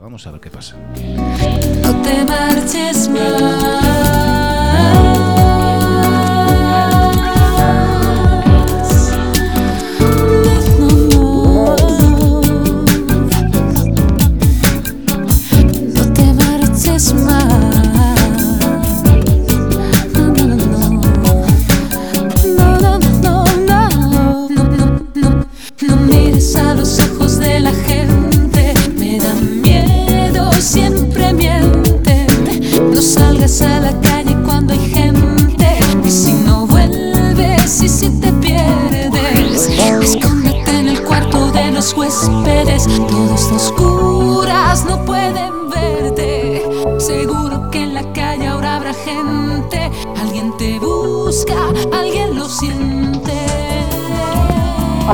Vamos a ver qué pasa. No te marches más.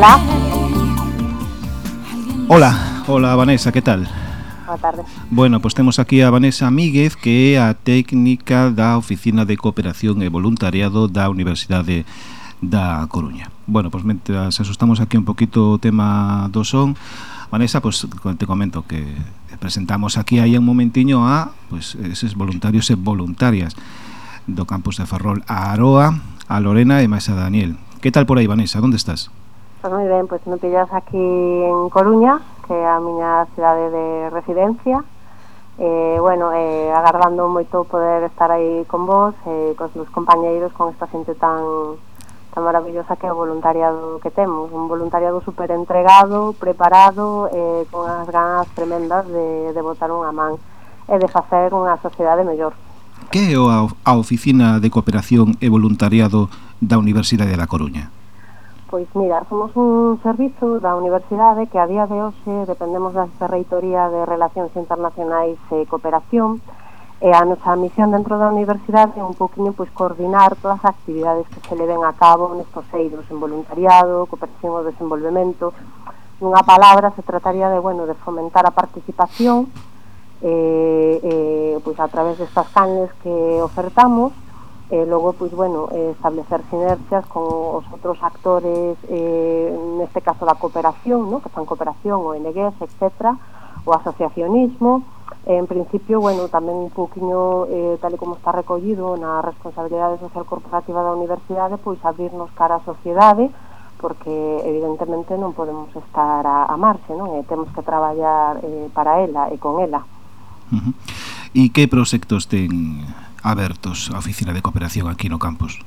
Hola. Hola, hola Vanessa, que tal? Boa tarde. Bueno, pois pues temos aquí a Vanessa Míguez, que é a técnica da Oficina de Cooperación e Voluntariado da Universidade da Coruña. Bueno, pois pues, mentras asustamos aquí un poquito o tema do son, Vanessa, pois pues, te comento que presentamos aquí aí un momentiño a pois, eses voluntarios e voluntarias do campus de Ferrol a Aroa, a Lorena e máis a Daniel. Que tal por aí, Vanessa? Onde estás? Pois moi ben, pois me pillas aquí en Coruña, que é a miña cidade de residencia. Eh, bueno, eh, agardando moito poder estar aí con vos, eh, cos meus compañeiros, con esta xente tan tan maravillosa que é o voluntariado que temos, un voluntariado super entregado, preparado, eh, con as ganas tremendas de, de botar unha man e de facer unha sociedade mellor. Que é a Oficina de Cooperación e Voluntariado da Universidade da Coruña? Pois mira, somos un servizo da universidade que a día de hoxe dependemos da Reitoría de Relacións Internacionais e Cooperación e a nosa misión dentro da universidade é un poquinho pois, coordinar todas as actividades que se leven a cabo nestos eidos en voluntariado, cooperación e desenvolvemento. Nunha palabra se trataría de, bueno, de fomentar a participación eh, eh, pois a través destas canles que ofertamos Eh, e logo, pois, bueno, eh, establecer sinerxias con os outros actores, eh, neste caso da cooperación, no? que fan cooperación, ONGs, etc., o asociacionismo, en principio, bueno, tamén un poquinho, eh, tal e como está recollido na responsabilidade social corporativa da universidade, pois abrirnos cara á sociedade, porque evidentemente non podemos estar a, a marxe, non? E eh, temos que traballar eh, para ela e con ela. Uh -huh. E que proxectos ten abertos a oficina de cooperación aquí no campus?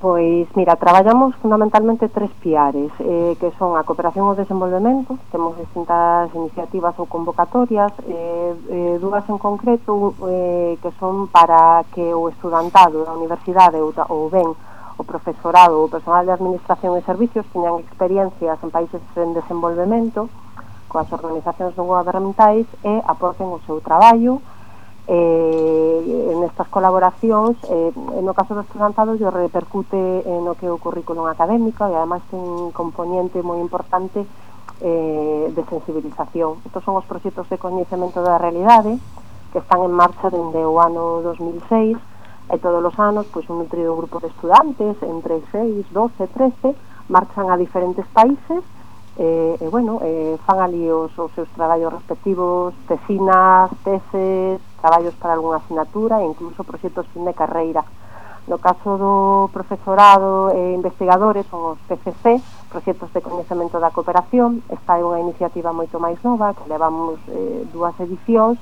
Pois, mira, traballamos fundamentalmente tres piares, eh, que son a cooperación ao desenvolvemento, temos distintas iniciativas ou convocatorias, eh, eh, dúas en concreto eh, que son para que o estudantado da universidade ou, ou ben o profesorado ou o personal de administración e servicios teñan experiencias en países en desenvolvemento coas organizacións non gubernamentais e aporten o seu traballo, eh, en estas colaboracións eh, no caso dos plantados yo repercute en no que o currículum académico e ademais ten un componente moi importante eh, de sensibilización. Estos son os proxectos de coñecemento da realidade que están en marcha dende o ano 2006 e todos os anos pois un nutrido grupo de estudantes entre 6, 12, 13 marchan a diferentes países eh, e bueno, eh, fan ali os, os seus traballos respectivos, tesinas, teses, traballos para algunha asignatura e incluso proxectos fin de carreira. No caso do profesorado e investigadores, son os PCC, proxectos de coñecemento da cooperación, esta é unha iniciativa moito máis nova, que levamos eh, dúas edicións,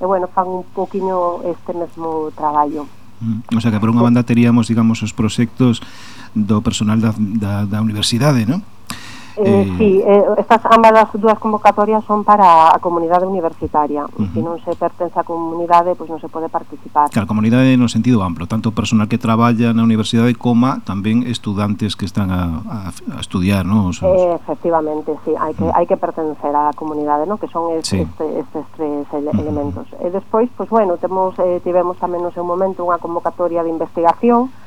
e bueno, fan un poquinho este mesmo traballo. Mm, o sea que por unha banda teríamos, digamos, os proxectos do personal da, da, da universidade, non? Eh, eh, sí, eh, estas ambas as dúas convocatorias son para a comunidade universitaria. Uh -huh. Se non se pertence á comunidade, pois pues non se pode participar. Claro, comunidade no sentido amplo, tanto personal que traballa na universidade como tamén estudantes que están a, a, a estudiar, non? Os... Eh, efectivamente, sí, hai que, mm. uh -huh. hai que pertencer á comunidade, non? Que son es, sí. este, estes tres ele uh -huh. elementos. Eh, e despois, pois pues, bueno, temos, eh, tivemos tamén no seu momento unha convocatoria de investigación, uh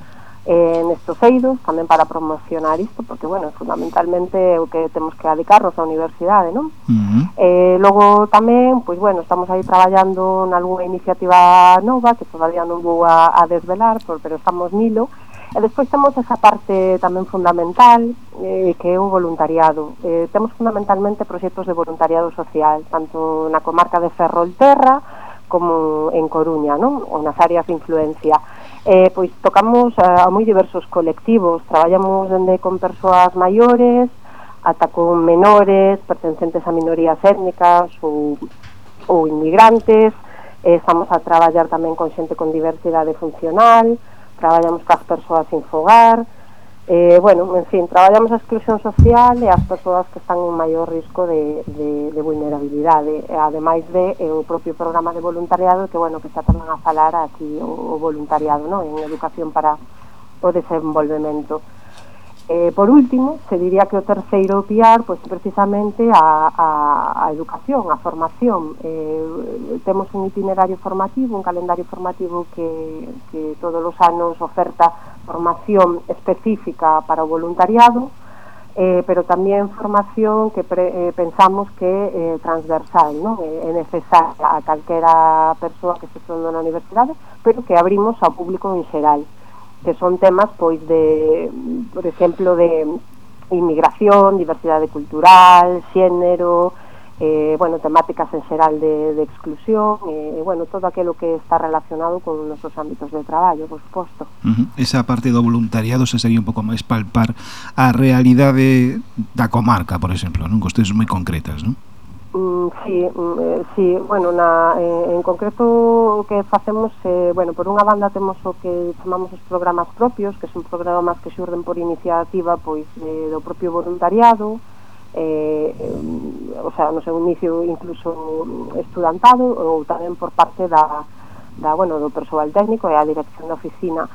eh, nestos eidos, tamén para promocionar isto, porque, bueno, fundamentalmente o que temos que adicarnos á universidade, non? Uh -huh. eh, logo tamén, pois, bueno, estamos aí traballando nalgúna iniciativa nova, que todavía non vou a, a desvelar, por, pero estamos nilo, E despois temos esa parte tamén fundamental eh, que é o voluntariado. Eh, temos fundamentalmente proxectos de voluntariado social, tanto na comarca de Ferrolterra como en Coruña, non? ou nas áreas de influencia eh, pois tocamos a, a moi diversos colectivos, traballamos dende con persoas maiores, ata con menores, pertencentes a minorías étnicas ou, ou inmigrantes, eh, estamos a traballar tamén con xente con diversidade funcional, traballamos cas persoas sin fogar, Eh, bueno, en fin, traballamos a exclusión social e as persoas que están en maior risco de, de, de vulnerabilidade, ademais de eh, o propio programa de voluntariado que, bueno, que está tamén a falar aquí o, o voluntariado, no? en educación para o desenvolvemento. Eh, por último, se diría que o terceiro piar pois, precisamente a, a, a educación, a formación. Eh, temos un itinerario formativo, un calendario formativo que, que todos os anos oferta formación específica para o voluntariado, eh, pero tamén formación que pre, eh, pensamos que é eh, transversal, non? Eh, é necesaria a calquera persoa que se sonda na universidade, pero que abrimos ao público en xeral que son temas pois de, por exemplo, de inmigración, diversidade cultural, xénero, eh, bueno, temáticas en xeral de, de exclusión e, eh, bueno, todo aquilo que está relacionado con nosos ámbitos de traballo, por suposto. Uh -huh. Esa parte do voluntariado se sería un pouco máis palpar a realidade da comarca, por exemplo, non? Costes moi concretas, non? Mm, sí, mm, eh, sí, bueno, na, eh, en concreto o que facemos, eh, bueno, por unha banda temos o que chamamos os programas propios, que son programas que xurden por iniciativa pois eh, do propio voluntariado, eh, eh, o sea, no seu inicio incluso estudantado ou tamén por parte da, da, bueno, do persoal técnico e a dirección da oficina.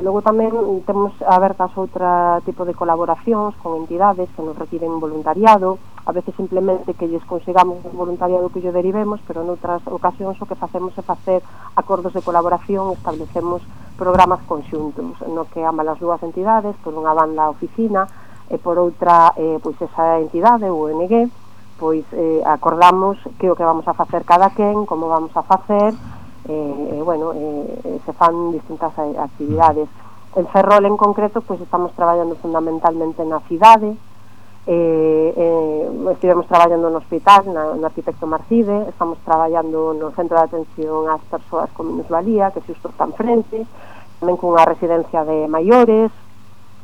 Logo tamén temos abertas outra tipo de colaboracións con entidades que nos requiren voluntariado, a veces simplemente que lles consigamos un voluntariado que lle derivemos, pero noutras ocasións o que facemos é facer acordos de colaboración, establecemos programas conxuntos, no que ambas as dúas entidades, por unha banda a oficina e por outra eh, pois esa entidade ONG, pois eh, acordamos que o que vamos a facer cada quen, como vamos a facer, eh, eh, bueno, eh, eh se fan distintas actividades. En Ferrol en concreto, pois pues, estamos traballando fundamentalmente na cidade, eh, eh, estivemos traballando no hospital, na, no arquitecto Marcide, estamos traballando no centro de atención ás persoas con minusvalía, que xusto está en frente, tamén cunha residencia de maiores,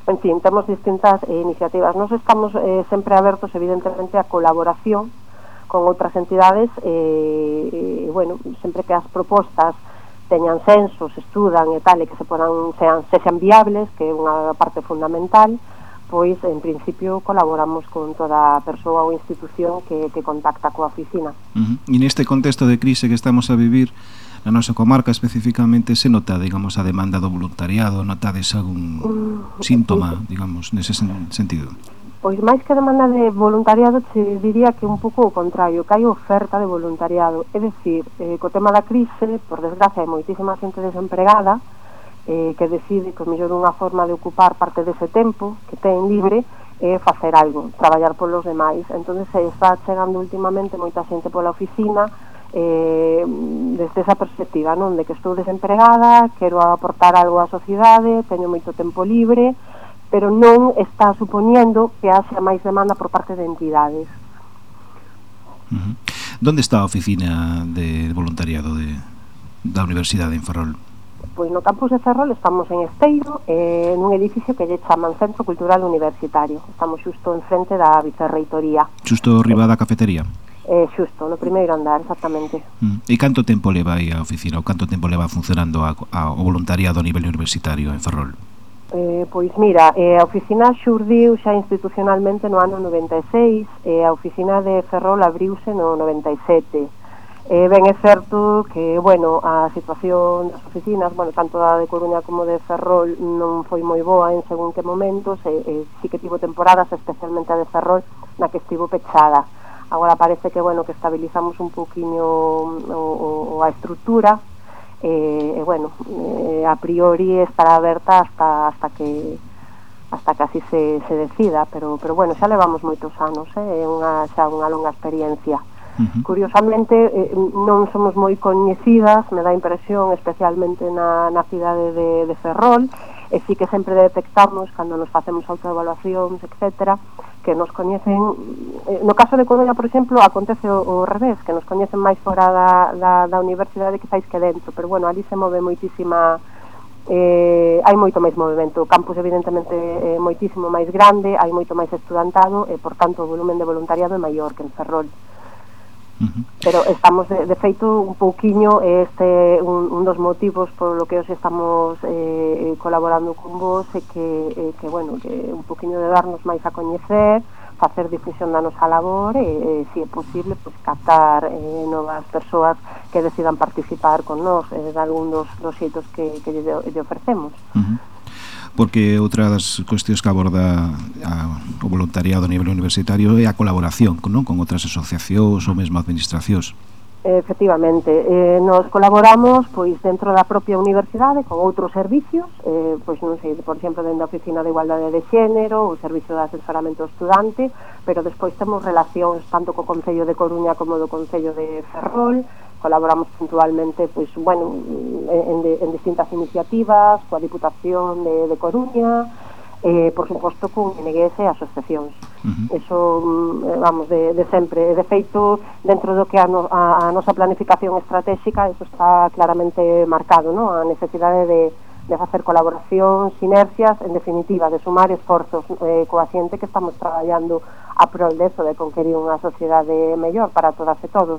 en fin, temos distintas eh, iniciativas. Nos estamos eh, sempre abertos, evidentemente, a colaboración con outras entidades e, e bueno, sempre que as propostas teñan censos, estudan e tal e que se podan sean sexan viables, que é unha parte fundamental, pois en principio colaboramos con toda a persoa ou institución que, que contacta coa oficina. Uh -huh. E neste contexto de crise que estamos a vivir, na nosa comarca especificamente se nota, digamos, a demanda do voluntariado, notades algún mm. síntoma, digamos, nese sen sentido? Pois máis que a demanda de voluntariado se diría que un pouco o contrario, que hai oferta de voluntariado, é dicir, eh, co tema da crise, por desgracia, hai moitísima xente desempregada, eh, que decide que o mellor unha forma de ocupar parte dese tempo que ten libre é eh, facer algo, traballar polos demais. Entón, se está chegando últimamente moita xente pola oficina, eh, desde esa perspectiva, non? De que estou desempregada, quero aportar algo á sociedade, teño moito tempo libre, pero non está supoñendo que haxa máis demanda por parte de entidades. Uh -huh. Donde está a oficina de voluntariado de, da Universidade en Ferrol? Pois no campus de Ferrol estamos en Esteiro, eh, nun edificio que lle chaman Centro Cultural Universitario. Estamos xusto en frente da Vicerreitoría. Xusto riba da cafetería? Eh, xusto, no primeiro andar, exactamente. Mm. E canto tempo leva aí a oficina, ou canto tempo leva funcionando a, a, o voluntariado a nivel universitario en Ferrol? Eh, pois mira, eh, a oficina xurdiu xa institucionalmente no ano 96 e eh, a oficina de Ferrol abriuse no 97. Eh, ben é certo que, bueno, a situación das oficinas, bueno, tanto da de Coruña como de Ferrol non foi moi boa en según que momentos, e, eh, e eh, sí que tivo temporadas, especialmente a de Ferrol, na que estivo pechada agora parece que bueno que estabilizamos un poquinho mm, o, o, a estrutura e, e bueno eh, a priori estará aberta hasta hasta que hasta que así se, se decida pero pero bueno xa levamos moitos anos eh, é eh, unha xa unha longa experiencia Uh -huh. Curiosamente, eh, non somos moi coñecidas, me dá impresión, especialmente na, na cidade de, de Ferrol, e sí que sempre detectamos, cando nos facemos autoevaluacións, etcétera, que nos coñecen eh, no caso de Coruña, por exemplo, acontece o, o revés, que nos coñecen máis fora da, da, da universidade que fais que dentro, pero bueno, ali se move moitísima eh, hai moito máis movimento, o campus evidentemente é moitísimo máis grande, hai moito máis estudantado e por tanto o volumen de voluntariado é maior que en Ferrol. Uh -huh. Pero estamos, de, de feito, un pouquiño, este un, un dos motivos por lo que os estamos eh, eh, colaborando con vos é que, eh, que bueno, que un pouquiño de darnos máis a coñecer, facer difusión da nosa labor e, e se é posible, pues, captar eh, novas persoas que decidan participar con nós eh, de algún dos, dos xeitos que, que lle, lle ofrecemos. Uh -huh porque outra das cuestións que aborda a, o voluntariado a nivel universitario é a colaboración non? con outras asociacións ou mesmo administracións. Efectivamente, eh, nos colaboramos pois dentro da propia universidade con outros servicios, eh, pois non sei, por exemplo, dentro da Oficina de Igualdade de Xénero, o Servicio de Asesoramento Estudante, pero despois temos relacións tanto co Concello de Coruña como do Concello de Ferrol, colaboramos puntualmente pois, bueno, en, de, en distintas iniciativas, coa Diputación de, de Coruña, eh, por suposto con NGS e asociacións. Uh -huh. Eso, mm, eh, vamos, de, de sempre. De feito, dentro do que a, no, a, a nosa planificación estratégica, eso está claramente marcado, ¿no? a necesidade de, de facer colaboración, sinergias, en definitiva, de sumar esforzos eh, coa xente que estamos traballando a prol de eso, de conquerir unha sociedade mellor para todas e todos.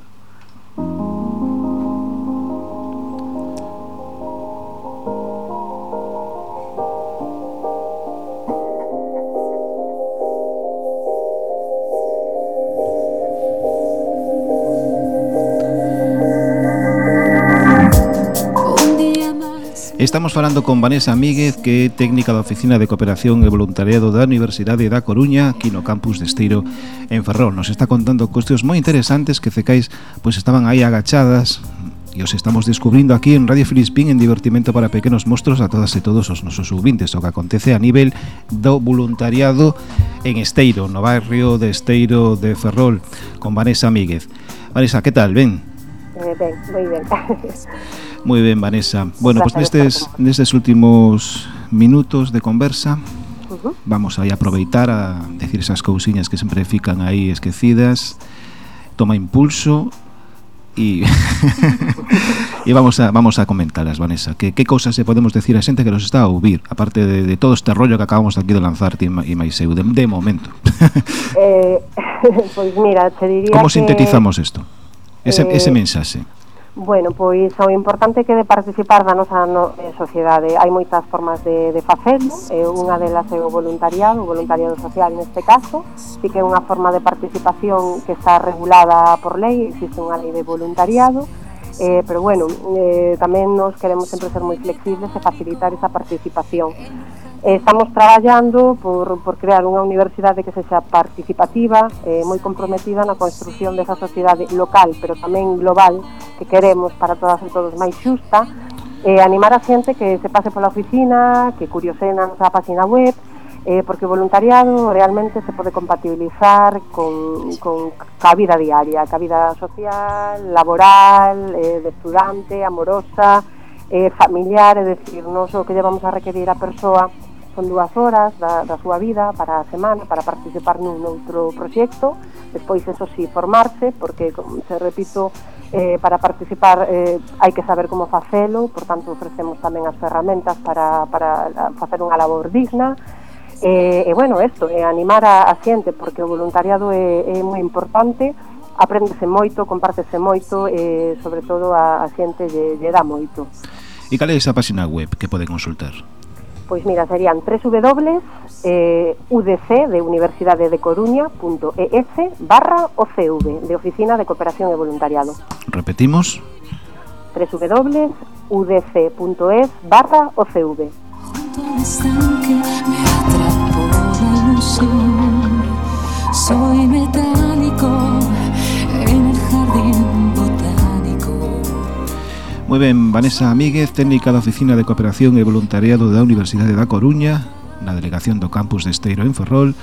Estamos falando con Vanessa Míguez, que é técnica da Oficina de Cooperación e Voluntariado da Universidade da Coruña, aquí no campus de Esteiro, en Ferrol. Nos está contando cuestións moi interesantes que cecais pois estaban aí agachadas e os estamos descubrindo aquí en Radio Filispín en divertimento para pequenos monstruos a todas e todos os nosos subintes o que acontece a nivel do voluntariado en Esteiro, no barrio de Esteiro de Ferrol, con Vanessa Míguez. Vanessa, que tal? Ben? Eh, ben, moi ben. Moi ben, Vanessa. Bueno, pois pues nestes, nestes últimos minutos de conversa uh -huh. vamos aí aproveitar a decir esas cousiñas que sempre fican aí esquecidas. Toma impulso e e vamos a vamos a comentalas, Vanessa. Que que cousas se podemos decir a xente que nos está a ouvir, aparte de, de todo este rollo que acabamos aquí de lanzar ti e máis eu de, de momento. eh, pois pues mira, te diría Como que... sintetizamos isto? Ese, eh, ese mensaxe Bueno, pois o importante que de participar da nosa no, eh, sociedade. Hai moitas formas de, de facelo, eh, unha delas é o voluntariado, o voluntariado social neste caso, sí que é unha forma de participación que está regulada por lei, existe unha lei de voluntariado, eh, pero bueno, eh, tamén nos queremos sempre ser moi flexibles e facilitar esa participación. Eh, estamos traballando por, por crear unha universidade que sexa participativa, eh, moi comprometida na construción desa sociedade local, pero tamén global, que queremos para todas e todos máis xusta, eh, animar a xente que se pase pola oficina, que curiosena a nosa página web, eh, porque o voluntariado realmente se pode compatibilizar con, con ca vida diaria, ca vida social, laboral, eh, de estudante, amorosa, eh, familiar, é dicir, non só que llevamos a requerir a persoa son dúas horas da, da súa vida para a semana para participar nun outro proxecto despois eso si sí, formarse porque, como se repito, eh, para participar eh, hai que saber como facelo por tanto ofrecemos tamén as ferramentas para, para facer unha labor digna E, e bueno, esto, é animar a, a xente, porque o voluntariado é, é moi importante, aprendese moito, compártese moito, e sobre todo a, a xente lle, lle dá moito. E cal é esa página web que pode consultar? Pois mira, serían www.udc eh, de Universidade de Coruña.es barra OCV de Oficina de Cooperación e Voluntariado. Repetimos www.udc.es barra OCV ilusión. Soy metálico en el jardín botánico. Moi ben, Vanessa Amíguez, técnica da Oficina de Cooperación e Voluntariado da Universidade da Coruña, na delegación do campus de Esteiro en Ferrol.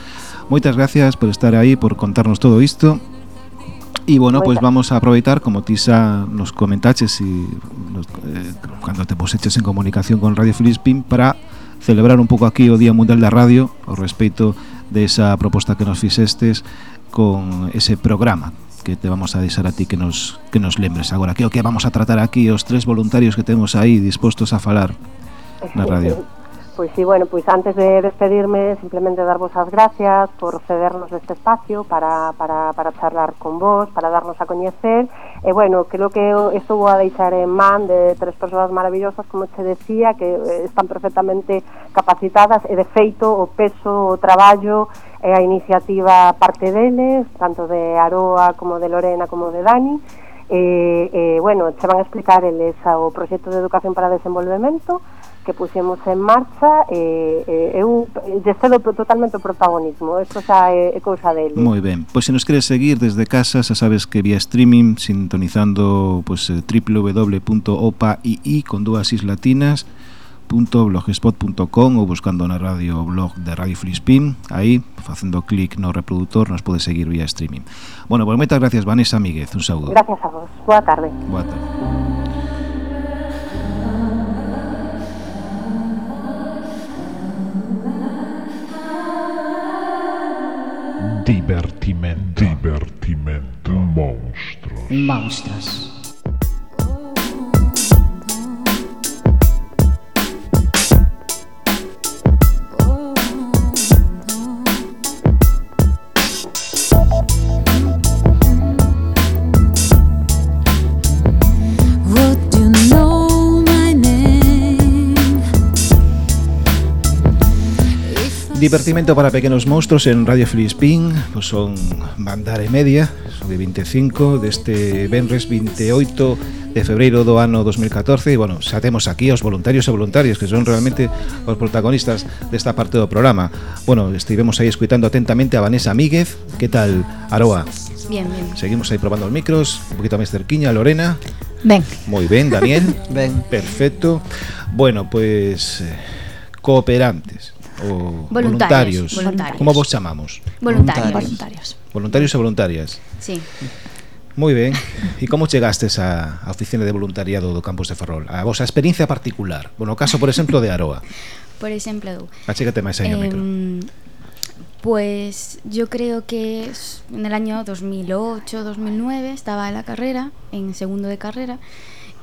Moitas gracias por estar aí, por contarnos todo isto. E bueno, pois pues vamos a aproveitar como ti xa nos comentaches e nos, eh, cando te poseches en comunicación con Radio Filispín para celebrar un pouco aquí o Día Mundial da Radio, o respeito desa proposta que nos fixestes con ese programa que te vamos a deixar a ti que nos, que nos lembres agora que o que vamos a tratar aquí os tres voluntarios que temos aí dispostos a falar na radio. Pois sí, bueno, pois antes de despedirme, simplemente darvos as gracias por cedernos este espacio para, para, para charlar con vos, para darnos a coñecer. E bueno, creo que isto vou a deixar en man de tres persoas maravillosas, como che decía, que eh, están perfectamente capacitadas e de feito o peso, o traballo e a iniciativa parte deles, tanto de Aroa como de Lorena como de Dani. E, e bueno, che van a explicar eles o proxecto de educación para desenvolvemento, que puxemos en marcha e, e eu descedo totalmente o protagonismo, isto xa é, é cousa dele. Moi ben, pois se nos queres seguir desde casa, xa sabes que vía streaming sintonizando pois eh, www.opaii con dúas islatinas .blogspot.com ou buscando na radio o blog de Radio Flispin aí, facendo clic no reproductor nos podes seguir vía streaming. Bueno, pois moitas gracias Vanessa Míguez, un saúdo. Gracias a vos, boa tarde. Boa tarde. Divertimento. Divertimento. Monstros. Monstros. Divertimento para pequenos monstruos en Radio Filispín pues Son bandar e media Son de 25 deste Benres 28 de febreiro do ano 2014 E bueno, xa temos aquí os voluntarios e voluntarias Que son realmente os protagonistas desta parte do programa. Bueno, estivemos aí escuitando atentamente a Vanessa Míguez. Que tal, Aroa? Bien, bien. Seguimos aí probando os micros Un poquito máis cerquiña, Lorena? Ben. Moi ben, Daniel? Ben. Perfecto. Bueno, pues... Cooperantes o voluntarios. voluntarios. voluntarios. Como vos chamamos? Voluntarios. Voluntarios, voluntarios e voluntarias. Sí. Moi ben. E como chegastes á, á oficina de voluntariado do campus de Ferrol? A vosa experiencia particular? Bueno, o caso, por exemplo, de Aroa. Por exemplo, Achécate máis aí eh, micro. Pues yo creo que en el año 2008, 2009 estaba en la carrera, en segundo de carrera,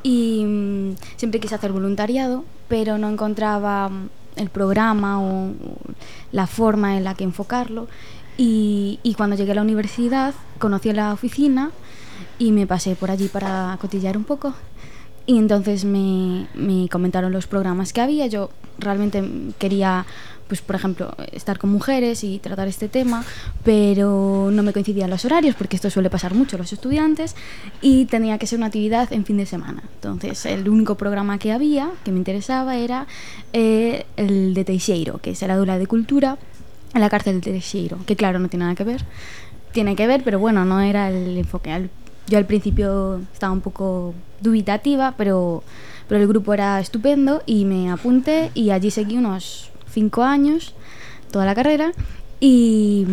y mmm, siempre quise hacer voluntariado, pero no encontraba el programa o la forma en la que enfocarlo. Y, y cuando llegué a la universidad conocí la oficina y me pasé por allí para cotillar un poco. Y entonces me, me comentaron los programas que había. Yo realmente quería, pues por ejemplo, estar con mujeres y tratar este tema, pero no me coincidían los horarios, porque esto suele pasar mucho a los estudiantes, y tenía que ser una actividad en fin de semana. Entonces el único programa que había, que me interesaba, era eh, el de Teixeiro, que es el aula de cultura en la cárcel de Teixeiro, que claro, no tiene nada que ver. Tiene que ver, pero bueno, no era el enfoque. Yo al principio estaba un poco dubitativa, pero, pero el grupo era estupendo y me apunté y allí seguí unos cinco años, toda la carrera, y,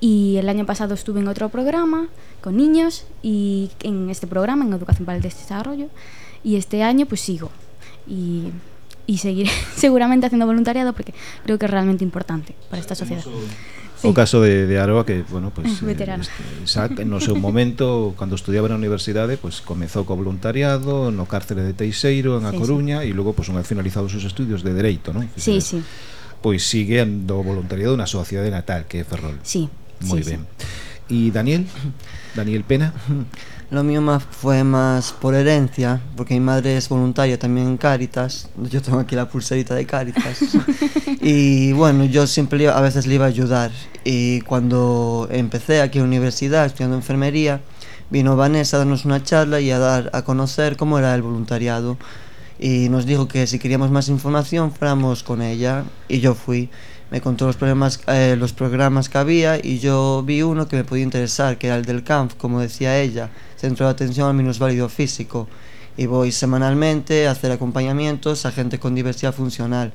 y el año pasado estuve en otro programa con niños y en este programa, en Educación para el Desarrollo, y este año pues sigo. Y, y seguiré seguramente haciendo voluntariado porque creo que es realmente importante para esta sociedad. Sí. O caso de, de Aroa que, bueno, pues, eh, este, no seu momento cando estudiaba na universidade, pues comezou co voluntariado no cárcere de Teixeiro en A sí, Coruña sí. e logo pues unha vez finalizados os seus estudios de dereito, non? Sí, sí. Pois sigue do voluntariado na sociedade natal que é Ferrol. Sí. Moi sí, ben. Sí. E Daniel? Daniel Pena? Lo mío más fue más por herencia, porque mi madre es voluntaria también en Cáritas. Yo tengo aquí la pulserita de Cáritas. y bueno, yo siempre a veces le iba a ayudar. Y cuando empecé aquí en la universidad estudiando enfermería, vino Vanessa a darnos una charla y a dar a conocer cómo era el voluntariado. Y nos dijo que si queríamos más información fuéramos con ella. Y yo fui. Me contó los problemas, eh, los programas que había y yo vi uno que me podía interesar, que era el del CAMF, como decía ella, Centro de Atención al Minusválido Físico. Y voy semanalmente a hacer acompañamientos a gente con diversidad funcional.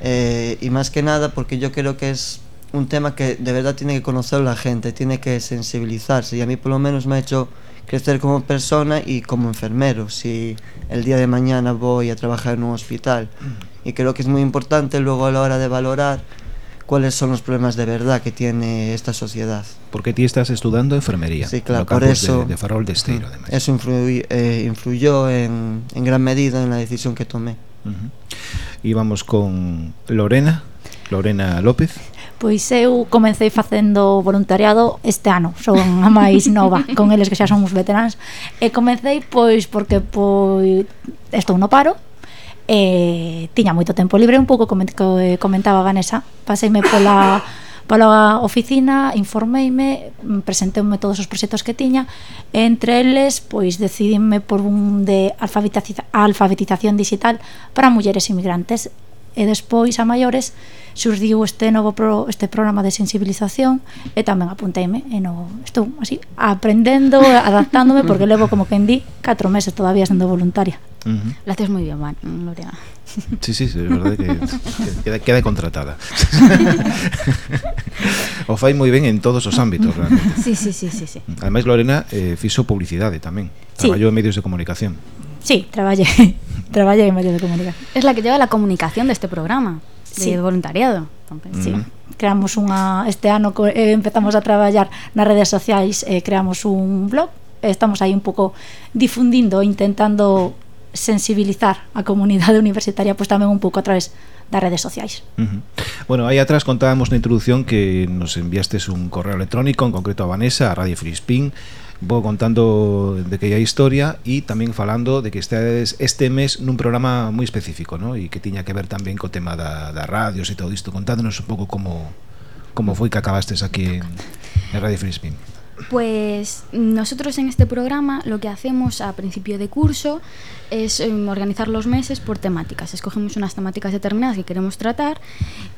Eh, y más que nada porque yo creo que es un tema que de verdad tiene que conocer la gente, tiene que sensibilizarse. Y a mí por lo menos me ha hecho crecer como persona y como enfermero, si el día de mañana voy a trabajar en un hospital. Y creo que es muy importante luego a la hora de valorar cuáles son los problemas de verdad que tiene esta sociedad. Porque ti estás estudiando enfermería. Sí, claro, por eso. De, de Farol de Esteiro, mm. además. Eso influyó, eh, influyó en, en, gran medida en la decisión que tomé. Uh -huh. Vamos con Lorena, Lorena López. Pois eu comecei facendo voluntariado este ano, son a máis nova, con eles que xa son os veteranos, e comecei pois porque pois estou no paro, e tiña moito tempo libre un pouco como eh, comentaba Vanessa. Paseime pola pola oficina, informeime, presenteume todos os proxectos que tiña, e entre eles, pois decidime por un de alfabetiza alfabetización digital para mulleres inmigrantes. E despois a maiores surdiu este novo pro, este programa de sensibilización e tamén apunteime e no, estou así aprendendo, adaptándome porque levo como que en di 4 meses todavía sendo voluntaria. Uh -huh. Lo haces muy bien, Juan, Lorena. Sí, sí, sí, es verdade que, que queda, queda contratada. o fai moi ben en todos os ámbitos, realmente. Sí, sí, sí, sí, sí. Ademais, Lorena eh, fixo publicidade tamén. Sí. Traballou en medios de comunicación. Sí, traballé. traballé en medios de comunicación. Es la que lleva la comunicación deste este programa, sí. de voluntariado. Entonces, uh -huh. Sí. Creamos unha este ano eh, empezamos a traballar nas redes sociais, eh, creamos un blog estamos aí un pouco difundindo, intentando sensibilizar a comunidade universitaria pois tamén un pouco a través das redes sociais. Uh -huh. Bueno, aí atrás contábamos na introdución que nos enviastes un correo electrónico, en concreto a Vanessa, a Radio Frispín, vou contando de que hai historia e tamén falando de que estades este mes nun programa moi específico, ¿no? e que tiña que ver tamén co tema da, da radios e todo isto. Contádenos un pouco como como foi que acabastes aquí en, en Radio Frispín. Pues nosotros en este programa lo que hacemos a principio de curso es em, organizar los meses por temáticas. Escogemos unas temáticas determinadas que queremos tratar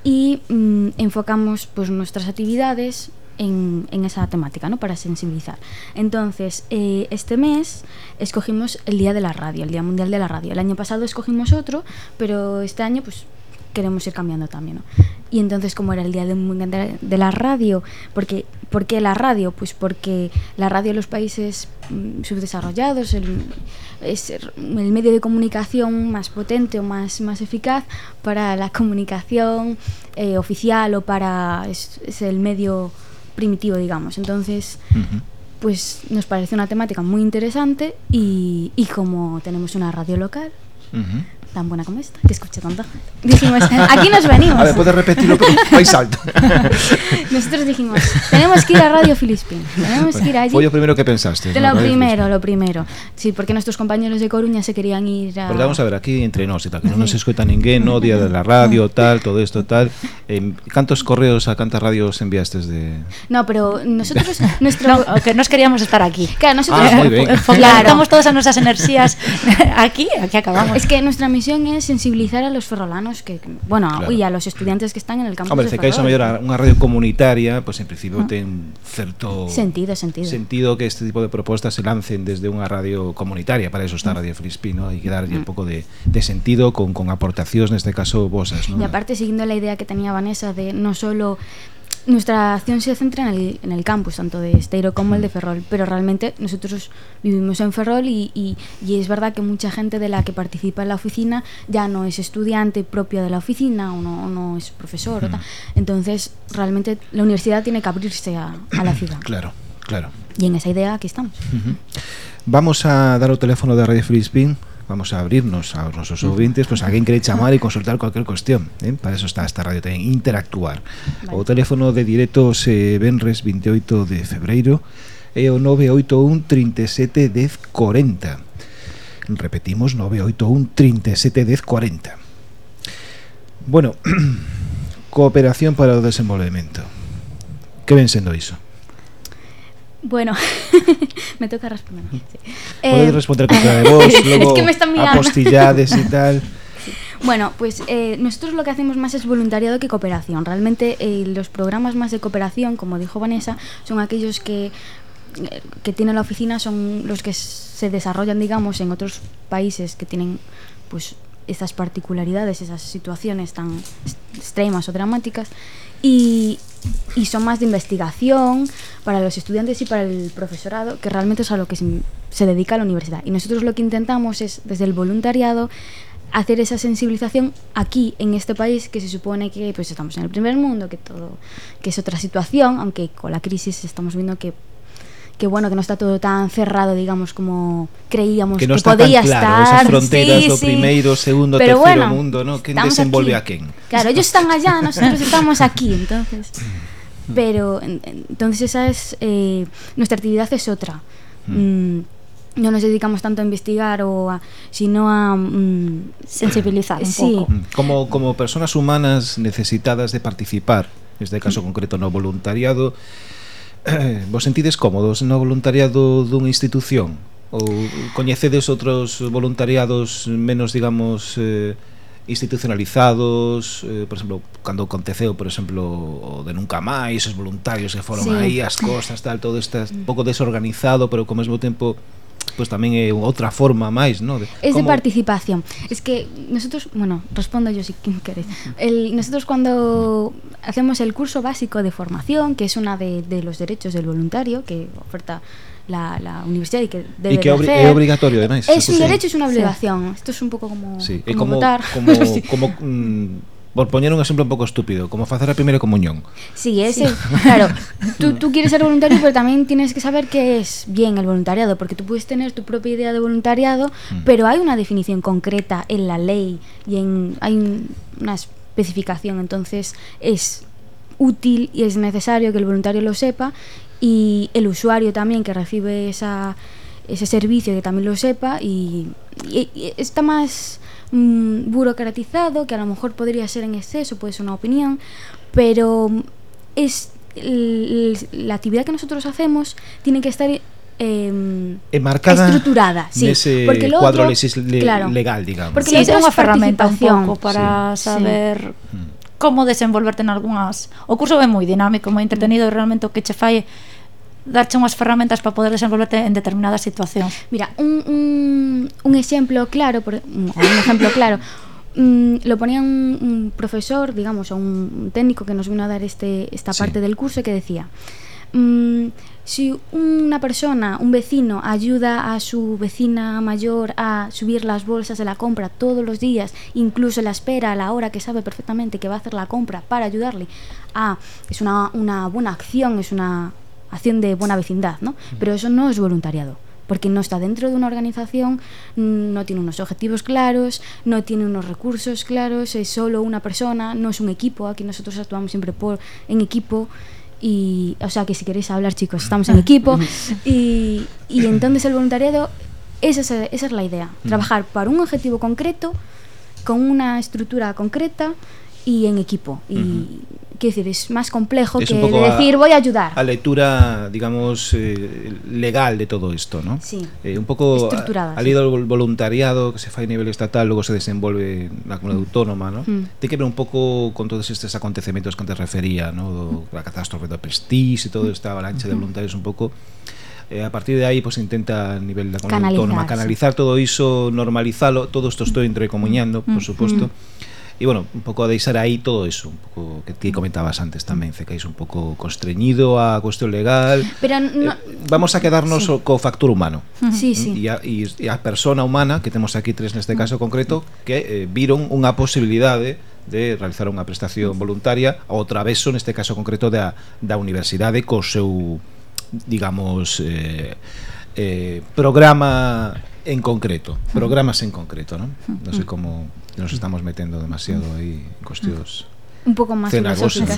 y mm, enfocamos pues nuestras actividades en, esa temática, ¿no? Para sensibilizar. Entonces, eh, este mes escogimos el Día de la Radio, el Día Mundial de la Radio. El año pasado escogimos otro, pero este año pues queremos ir cambiando también, ¿no? Y entonces, como era el día de, de- la radio, porque ¿por qué la radio? Pues porque la radio en los países mm, subdesarrollados el- es el medio de comunicación más potente o más, más eficaz para la comunicación eh, oficial o para es, es el medio primitivo, digamos. Entonces, Ujú. pues nos parece una temática muy interesante y, y como tenemos una radio local Ujú. Tan buena como esta, que escucha tanta gente, dijimos, aquí nos venimos. A ver, podes repetirlo, pero vai salto. Nosotros dijimos, tenemos que ir a Radio Filispín, tenemos que ir allí. Foi o primero que pensaste. De lo primero, lo primero. Sí, porque nuestros compañeros de Coruña se querían ir a... Porque vamos a ver, aquí entre nós e tal, que non nos escoita ninguén, no día de la radio, tal, todo isto, tal. Eh, cantos correos a cantas radios enviastes de... No, pero nosotros, nuestro... No, que nos queríamos estar aquí. Claro, nosotros... Ah, moi ben. Focalizamos todas as nosas enerxías aquí, aquí acabamos. Es que nuestra misión é sensibilizar a los ferrolanos que, que bueno, claro. y a los estudiantes que están en el campus Hombre, de Ferrol. Hombre, se caís a unha radio comunitaria, pois pues, en principio ¿No? ten certo sentido, sentido. sentido que este tipo de propostas se lancen desde unha radio comunitaria, para eso está mm. Radio Frispi, ¿no? Hai que darlle mm. un pouco de, de sentido con, con aportacións, neste caso, vosas, ¿no? E aparte, seguindo a idea que tenía Vanessa de no solo nuestra acción se centra en el, en el campus, tanto de Esteiro como el de Ferrol, pero realmente nosotros vivimos en Ferrol y, y- y es verdad que mucha gente de la que participa en la oficina ya no es estudiante propio de la oficina o no, o no es profesor. o tal. Entonces, realmente la universidad tiene que abrirse a, a la ciudad. Claro, claro. Y en esa idea aquí estamos. Vamos a dar o teléfono da Radio Frisbee vamos a abrirnos aos nosos ouvintes, pois alguén quere chamar e consultar cualquier cuestión, eh? para eso está esta radio tamén, interactuar. Vale. O teléfono de directo se venres 28 de febreiro é o 981 37 10 40. Repetimos 981 37 10 40. Bueno, cooperación para o desenvolvemento. Que ven sendo iso? Bueno, me toca responder. sí. Podedes Eh, responder con cara de voz, logo es que me están mirando. apostillades e tal. Bueno, pues eh, nosotros lo que hacemos más es voluntariado que cooperación. Realmente eh, los programas más de cooperación, como dijo Vanessa, son aquellos que, eh, que tiene la oficina, son los que se desarrollan, digamos, en otros países que tienen pues estas particularidades, esas situaciones tan extremas o dramáticas. Y, y son más de investigación para los estudiantes y para el profesorado, que realmente es a lo que se dedica la universidad. Y nosotros lo que intentamos es, desde el voluntariado, hacer esa sensibilización aquí en este país que se supone que pues estamos en el primer mundo que todo que es otra situación aunque con la crisis estamos viendo que que bueno, que no está todo tan cerrado, digamos, como creíamos que, no que está podía tan claro, estar. Esas fronteras sí, do sí. primeiro, segundo, Pero terceiro bueno, mundo, ¿no? Quen desenvolve aquí. a quen? Claro, ellos están allá, nosotros estamos aquí, entonces. Mm. Pero entonces esa es eh, nuestra actividad es otra. Mm. mm, no nos dedicamos tanto a investigar o a, sino a mm, sensibilizar un sí. pouco. Mm. Como como personas humanas necesitadas de participar, neste caso concreto no voluntariado, vos sentides cómodos no voluntariado dunha institución? Ou coñecedes outros voluntariados menos, digamos, eh, institucionalizados, eh, por exemplo, cando aconteceu, por exemplo, o de nunca máis, os voluntarios que foron sí. aí, as costas, tal, todo este un mm. pouco desorganizado, pero ao mesmo tempo pues tamén é outra forma máis, ¿no? De, es como... de participación. Es que nosotros, bueno, respondo yo si queréis. El, nosotros cuando hacemos el curso básico de formación, que es una de, de los derechos del voluntario que oferta la, la universidad y que debe y que obri de hacer. é obrigatorio, ademais. Es un derecho, es una obligación. Sí. Esto es un pouco como, sí. como, como votar. Como, como mm, por poñer un exemplo un pouco estúpido, como facer a primeira comunión. Sí, ese, claro. Tú, tú quieres ser voluntario, pero también tienes que saber qué es bien el voluntariado, porque tú puedes tener tu propia idea de voluntariado, pero hay una definición concreta en la ley y en, hay un- una especificación, entonces es útil y es necesario que el voluntario lo sepa y el usuario también que recibe esa, ese servicio que también lo sepa y está más mm, burocratizado, que a lo mejor podría ser en exceso, puede ser una opinión, pero es la actividad que nosotros hacemos tiene que estar eh, Enmarcada estructurada sí, nese porque lo cuadro otro, le claro, legal, digamos. Porque sí, es ferramenta un pouco para sí, saber mm. sí. como desenvolverte en algunhas. O curso é moi dinámico, moi entretenido e realmente o que che fai darche unhas ferramentas para poder desenvolverte en determinadas situacións. Mira, un, un, un exemplo claro, por, un, un exemplo claro, mm, lo ponía un, un profesor, digamos, o un técnico que nos vino a dar este, esta sí. parte del curso que decía, mm, si una persona, un vecino, ayuda a su vecina mayor a subir las bolsas de la compra todos los días, incluso la espera a la hora que sabe perfectamente que va a hacer la compra para ayudarle, a, es una, una buena acción, es una acción de buena vecindad, ¿no? Pero eso no es voluntariado, porque no está dentro de una organización, no tiene unos objetivos claros, no tiene unos recursos claros, es solo una persona, no es un equipo, aquí nosotros actuamos siempre por en equipo y o sea que si queréis hablar chicos, estamos en equipo y, y entonces el voluntariado esa es, esa es la idea, trabajar para un objetivo concreto, con una estructura concreta y en equipo. Y uh -huh que decir, es más complejo es que de decir a, voy a ayudar. A lectura, digamos, eh, legal de todo esto, ¿no? Sí. Eh, un poco estructurada. Ha, ido leído sí. el voluntariado que se fai a nivel estatal, luego se desenvolve na comunidade mm. autónoma, ¿no? Mm. Ten que ver un pouco con todos estes acontecementos que antes refería, ¿no? Do, a catástrofe do Prestige e todo mm. esta avalancha mm. de voluntarios un pouco eh, a partir de aí pues, intenta a nivel da comunidade autónoma canalizar todo iso, normalizalo, todo isto estou mm. entrecomuñando, por suposto. Mm, mm. E, bueno, un pouco a deixar aí todo eso, un pouco que ti comentabas antes tamén, Cecais, un pouco constreñido a cuestión legal. Pero no... eh, vamos a quedarnos sí. co factor humano. Sí, sí. E a, e a persona humana, que temos aquí tres neste caso concreto, que eh, viron unha posibilidade de realizar unha prestación voluntaria ao traveso, neste caso concreto, da, da universidade co seu, digamos, eh, eh, programa en concreto, programas en concreto, non? Non sei como nos estamos metendo demasiado aí en cuestións un poco más filosóficas.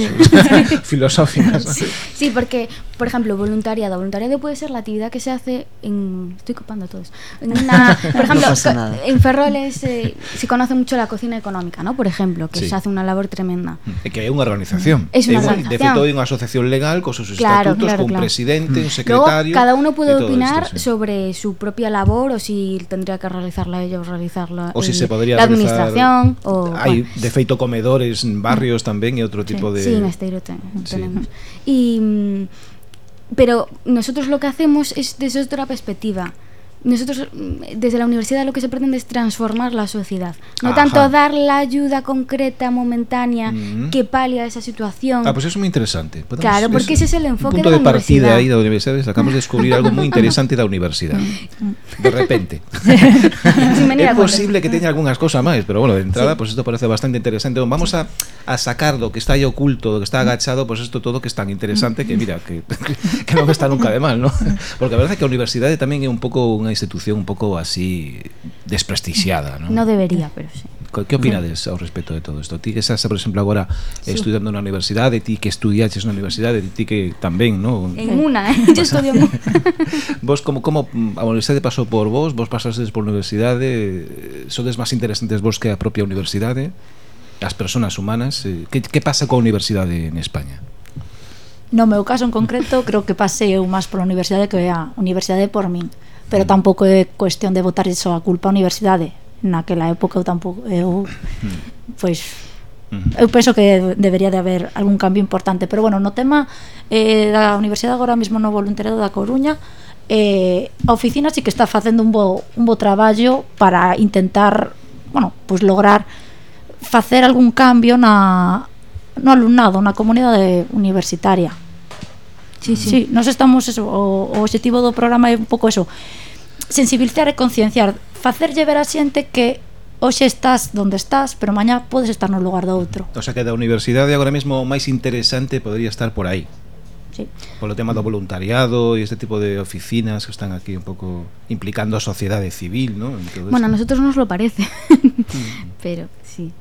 filosóficas. ¿no? Sí, porque, por ejemplo, voluntariado. Voluntariado puede ser la actividad que se hace en... Estoy copando a todos. En una, por ejemplo, nada. en Ferroles eh, se conoce mucho la cocina económica, ¿no? Por ejemplo, que Sí. se hace una labor tremenda. É que é unha organización. Es una un- organización. De feito, é unha asociación legal cos seus Claro, estatutos, claro, con un claro. presidente, un Luego, secretario. cada uno puede opinar isto, sí. sobre su propia labor o si tendría que realizarla ella o realizarla o si el- se podría la realizar- administración o Hai, bueno. de feito, comedores esteiros también y otro sí, tipo de... Sí, en esteiro ten, tenemos. Sí. Y, mm, pero nosotros lo que hacemos es desde otra perspectiva nosotros mm, desde la universidad lo que se pretende es transformar la sociedad, no Ajá. tanto dar la ayuda concreta, momentánea, mm. que palia esa situación. Ah, pues eso es muy interesante. Podemos, claro, porque es ese es el enfoque un punto de, la de partida ahí de la universidad. Acabamos de descubrir algo muy interesante de la universidad. De repente. es posible que tenga algunas cosas más, pero bueno, de entrada, sí. pues esto parece bastante interesante. Vamos a, a, sacar lo que está ahí oculto, lo que está agachado, pues esto todo que es tan interesante que, mira, que, que no está nunca de mal, ¿no? Porque la verdad es que la universidad también es un poco un unha institución un pouco así desprestixiada, non? No debería, pero sí. Que opinades ao respecto de todo isto? Ti que estás, por exemplo, agora sí. estudando na universidade, ti que estudiaches na universidade, ti que tamén, non? En una, eh? yo estudio en Vos, como, como a universidade pasou por vos, vos pasastes por universidade, sodes máis interesantes vos que a propia universidade, as persoas humanas, eh, que, que pasa coa universidade en España? No meu caso en concreto, creo que pasei eu máis pola universidade que a universidade por min pero tampouco é cuestión de botar iso a culpa á universidade. Naquela época eu tampouco eu pois eu penso que debería de haber algún cambio importante, pero bueno, no tema eh, da universidade agora mesmo no voluntariado da Coruña, eh, a oficina sí que está facendo un bo, un bo traballo para intentar, bueno, pois lograr facer algún cambio na, no alumnado, na comunidade universitaria. Sí, sí. sí nos estamos eso, o, o objetivo do programa é un pouco eso, sensibilizar e concienciar, facerlle ver a xente que hoxe estás donde estás, pero mañá podes estar no lugar do outro. O sea que da universidade agora mesmo o máis interesante podría estar por aí. Sí. Polo tema do voluntariado e este tipo de oficinas que están aquí un pouco implicando a sociedade civil, ¿no? En todo bueno, esto. a nosotros nos lo parece, pero sí.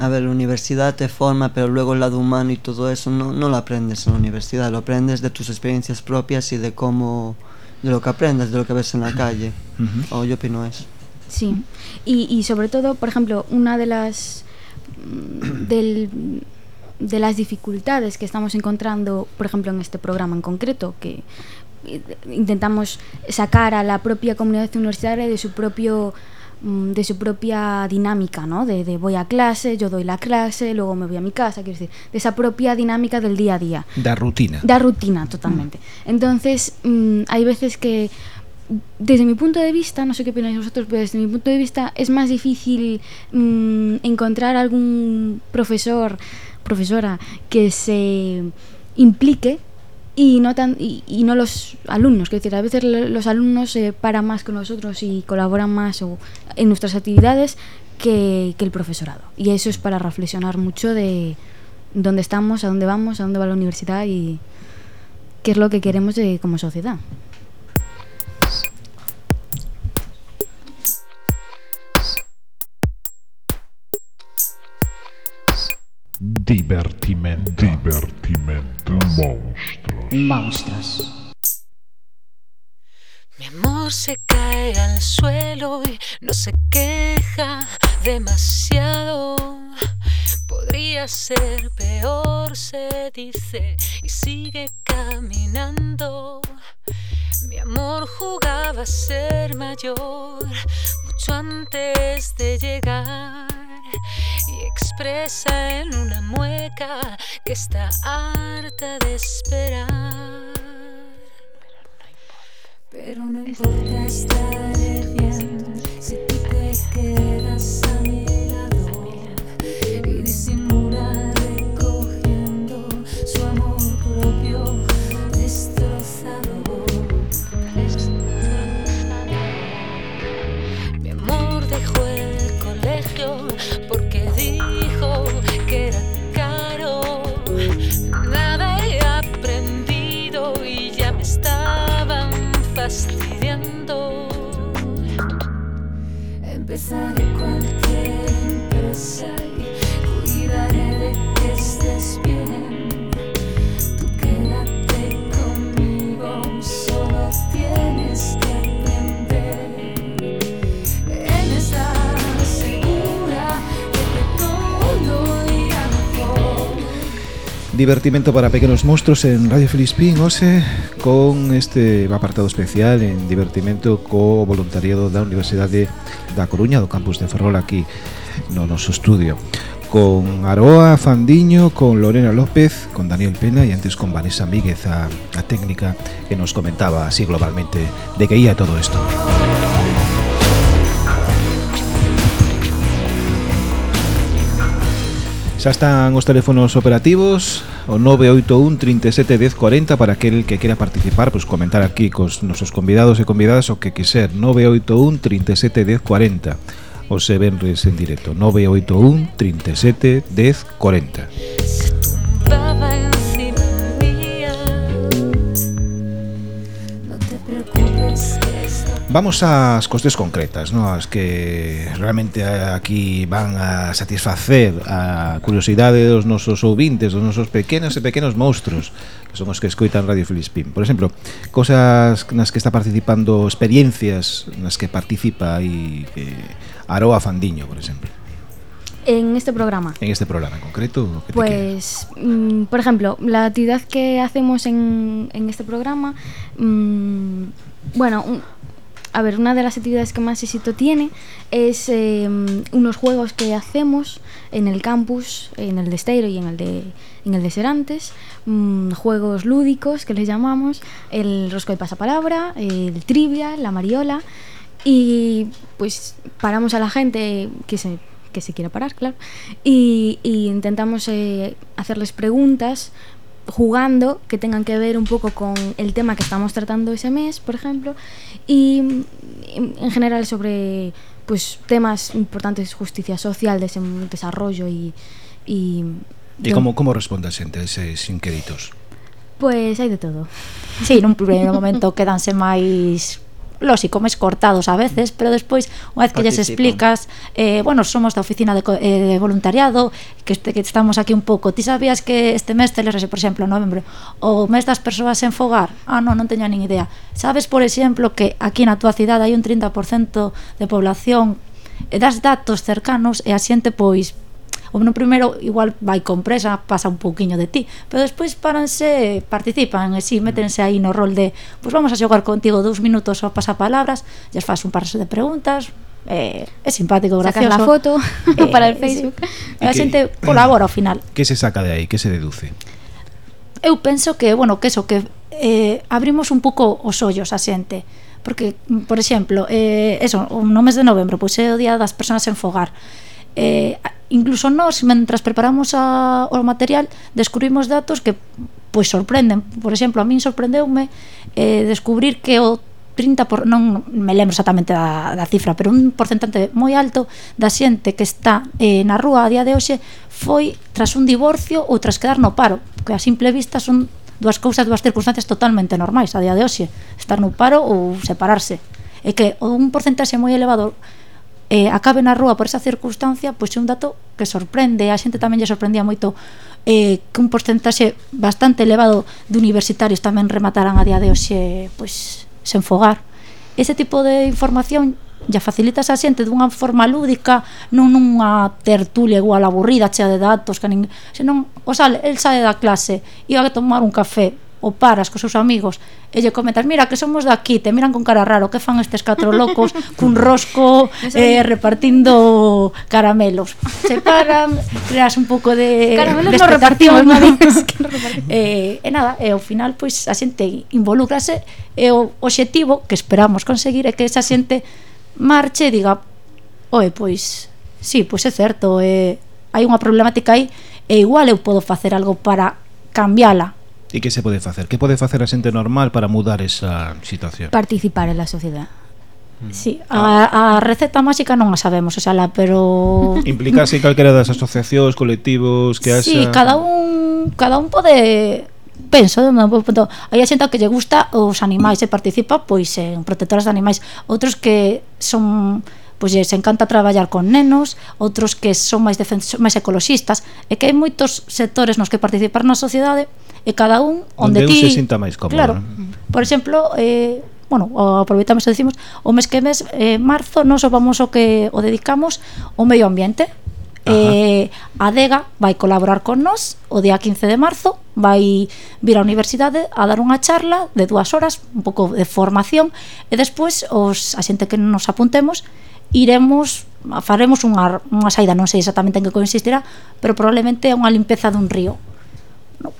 A ver, la universidad te forma, pero luego el lado humano y todo eso no, no lo aprendes en la universidad, lo aprendes de tus experiencias propias y de cómo, de lo que aprendes, de lo que ves en la calle. Ujú. O yo opino eso. Sí, y, y sobre todo, por ejemplo, una de las mm, del, de las dificultades que estamos encontrando, por ejemplo, en este programa en concreto, que eh, intentamos sacar a la propia comunidad universitaria de su propio de su propia dinámica, ¿no? De, de voy a clase, yo doy la clase, luego me voy a mi casa, quiero decir, de esa propia dinámica del día a día. Da rutina. Da rutina totalmente. Entonces, mm, hay veces que, desde mi punto de vista, no sé qué opináis vosotros, pero desde mi punto de vista es más difícil mm, encontrar algún profesor, profesora que se implique y no tan y, y, no los alumnos que decir a veces los alumnos se eh, paran más con nosotros y colaboran más o, en nuestras actividades que, que, el profesorado. Y eso es para reflexionar mucho de dónde estamos a dónde vamos a dónde va la universidad y qué es lo que queremos eh, como sociedad. Divertimento. Divertimento. Monstruos. Monstruos. Mi amor se cae al suelo y no se queja demasiado. Podría ser peor, se dice, y sigue caminando. Mi amor jugaba a ser mayor mucho antes de llegar expresa en una mueca que está harta de esperar. Pero no importa estar bien si tú te quedas a mi pensare quel che sai Divertimento para pequenos monstruos en Radio Felispín Ose con este apartado especial en divertimento co voluntariado da Universidade da Coruña do campus de Ferrol aquí no noso estudio con Aroa Fandiño, con Lorena López, con Daniel Pena e antes con Vanessa Míguez a, a técnica que nos comentaba así globalmente de que ia todo isto. Música Xa están os teléfonos operativos O 981 37 1040 Para aquel que quera participar pois pues, Comentar aquí cos nosos convidados e convidadas O que quiser 981 37 1040 O se venres en directo. 981 37 1040 Vamos ás cuestións concretas, no? as que realmente aquí van a satisfacer a curiosidade dos nosos ouvintes, dos nosos pequenos e pequenos monstruos, que son os que escoitan Radio Filispín. Por exemplo, cosas nas que está participando, experiencias nas que participa aí eh, Aroa Fandiño, por exemplo. En este programa. En este programa en concreto. Que pues, mm, por ejemplo, la actividad que hacemos en, en este programa, mm, bueno, un, a ver, una de las actividades que más éxito tiene es eh, unos juegos que hacemos en el campus, en el de Esteiro y en el de, en el de Serantes, mm, juegos lúdicos que les llamamos, el rosco de pasapalabra, el trivia, la mariola, y pues paramos a la gente que se que se quiera parar, claro, y, y intentamos eh, hacerles preguntas jugando que tengan que ver un poco con el tema que estamos tratando ese mes, por ejemplo, y en general sobre pues temas importantes, justicia social, desarrollo e... y e como, como respondas a eses inquéritos? Pois pues hai de todo. Sí, nun primeiro momento quedanse máis lógico, máis cortados a veces, pero despois, unha vez que Participan. lles explicas, eh, bueno, somos da oficina de, eh, de voluntariado, que, este, que estamos aquí un pouco, ti sabías que este mes telerase, por exemplo, novembro, o mes das persoas en fogar, ah, non, non teña nin idea. Sabes, por exemplo, que aquí na tua cidade hai un 30% de población e das datos cercanos e a xente pois o no primeiro igual vai con presa, pasa un pouquiño de ti, pero despois paranse, participan e si métense aí no rol de, pois pues vamos a xogar contigo dous minutos ao pasapalabras, lles fas un par de preguntas, eh, é simpático, gracioso. Sacas la foto eh, para el Facebook. Eh, a xente colabora ao final. Que se saca de aí? Que se deduce? Eu penso que, bueno, que eso, que eh, abrimos un pouco os ollos a xente. Porque, por exemplo, eh, eso, o no mes de novembro, pois pues, é o día das persoas en fogar eh, incluso nós, mentras preparamos a, o material, descubrimos datos que pois sorprenden. Por exemplo, a min sorprendeume eh, descubrir que o 30 por, non me lembro exactamente da, da cifra, pero un porcentante moi alto da xente que está eh, na rúa a día de hoxe foi tras un divorcio ou tras quedar no paro, que a simple vista son dúas cousas, dúas circunstancias totalmente normais a día de hoxe, estar no paro ou separarse. E que un porcentaxe moi elevado eh, acabe na rúa por esa circunstancia, pois é un dato que sorprende, a xente tamén lle sorprendía moito eh, que un porcentaxe bastante elevado de universitarios tamén remataran a día de hoxe pois, sen fogar. Ese tipo de información ya facilitas a xente dunha forma lúdica, non nunha tertulia igual aburrida, chea de datos, que nin, senón, o sal, el sae da clase, iba a tomar un café, o paras cos seus amigos e lle comentas, mira que somos daqui, te miran con cara raro, que fan estes catro locos cun rosco eh, repartindo caramelos. Se paran, creas un pouco de caramelos de no repartimos, no? eh, e nada, e ao final pois a xente involucrase e o obxectivo que esperamos conseguir é que esa xente marche e diga, oe, pois sí, pois é certo, eh, hai unha problemática aí e igual eu podo facer algo para cambiala E que se pode facer? Que pode facer a xente normal para mudar esa situación? Participar en la sociedade. Mm. Sí, a, a receta máxica non a sabemos, oxalá, pero... Implicarse calquera das asociacións, colectivos, que haxa... Sí, cada un, cada un pode penso, punto, hai a xente que lle gusta os animais e participa pois en protectoras de animais, outros que son pois lles encanta traballar con nenos, outros que son máis máis ecoloxistas, e que hai moitos sectores nos que participar na sociedade e cada un onde, onde ti... se sinta máis cómodo. Claro. ¿no? Por exemplo, eh, bueno, aproveitamos e decimos o mes que mes, eh, marzo, nos o vamos o que o dedicamos ao medio ambiente. Eh, a DEGA vai colaborar con nós o día 15 de marzo vai vir á universidade a dar unha charla de dúas horas, un pouco de formación e despois os, a xente que nos apuntemos iremos faremos unha, unha saída, non sei exactamente en que consistirá pero probablemente é unha limpeza dun río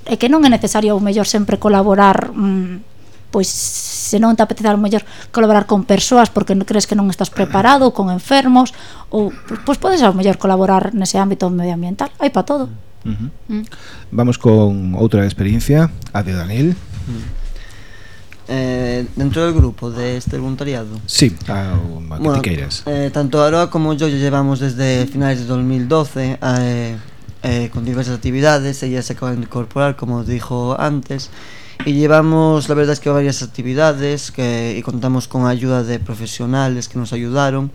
é que non é necesario ou mellor sempre colaborar mm, pois se non te apetece ao mellor colaborar con persoas porque crees que non estás preparado con enfermos ou pois podes ao mellor colaborar nese ámbito medioambiental hai para todo uh -huh. mm. Vamos con outra experiencia a de Daniel mm. Eh, dentro del grupo de este voluntariado? Sí, a, a que bueno, te queiras. Eh, tanto Aroa como yo llevamos desde finales de 2012 a, eh, eh, con diversas actividades. Ella se acaba de incorporar, como dijo antes. Y llevamos, la verdad es que varias actividades que, y contamos con ayuda de profesionales que nos ayudaron.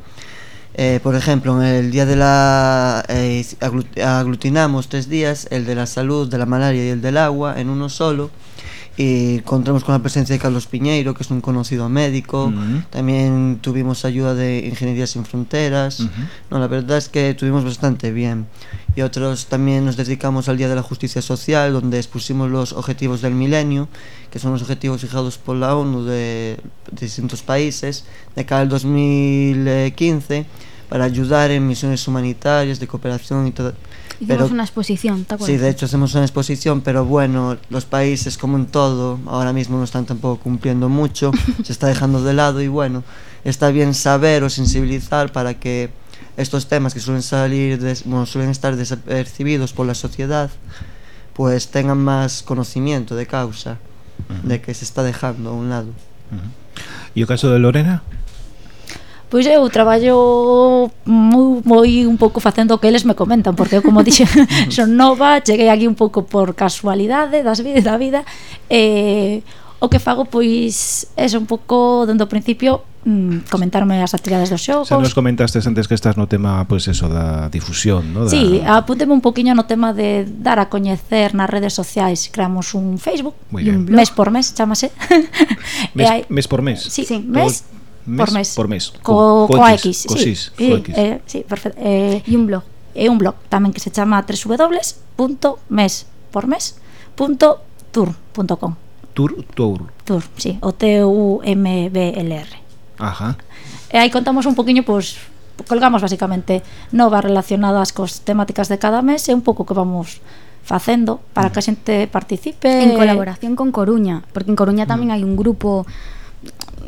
Eh, por ejemplo, en el día de la... eh, aglu- aglutinamos tres días, el de la salud, de la malaria y el del agua, en uno solo. Y contamos con la presencia de Carlos Piñeiro, que es un conocido médico. Ujú. También tuvimos ayuda de Ingeniería Sin Fronteras. Ujú. No, la verdad es que tuvimos bastante bien. Y otros también nos dedicamos al Día de la Justicia Social, donde expusimos los objetivos del milenio, que son los objetivos fijados por la ONU de, de distintos países, de cara al 2015, para ayudar en misiones humanitarias, de cooperación y todo. Hicimos Pero- una exposición, ¿te acuerdas? Sí, de hecho hacemos una exposición, pero bueno, los países como en todo, ahora mismo no están tampoco cumpliendo mucho, se está dejando de lado y bueno, está bien saber o sensibilizar para que estos temas que suelen salir, des- bueno, suelen estar desapercibidos por la sociedad, pues tengan más conocimiento de causa, de que se está dejando a un lado. E o caso de Lorena? Pois eu traballo moi, moi un pouco facendo o que eles me comentan, porque eu como dixen, son nova, cheguei aquí un pouco por casualidade das vidas da vida e o que fago pois é un pouco dentro do principio mm, comentarme as actividades dos xogos. Xa nos comentaste antes que estás no tema pois eso da difusión, no? Da... Sí, apúnteme un poquinho no tema de dar a coñecer nas redes sociais. Creamos un Facebook, un blog. mes por mes, chamase. Mes, hai... mes por mes. Sí, sí mes por mes. Por mes. Co, co, co X. Co X. Sí, co X. Eh, sí, perfecto. Eh, e un blog. É un blog tamén que se chama www.mespormes.tour.com Tour, tour. Tour, sí, o T-U-M-B-L-R. Ajá. Eh, e aí contamos un poquinho, pois, colgamos basicamente novas relacionadas cos temáticas de cada mes e un pouco que vamos facendo para que a xente participe en colaboración con Coruña, porque en Coruña tamén hai un grupo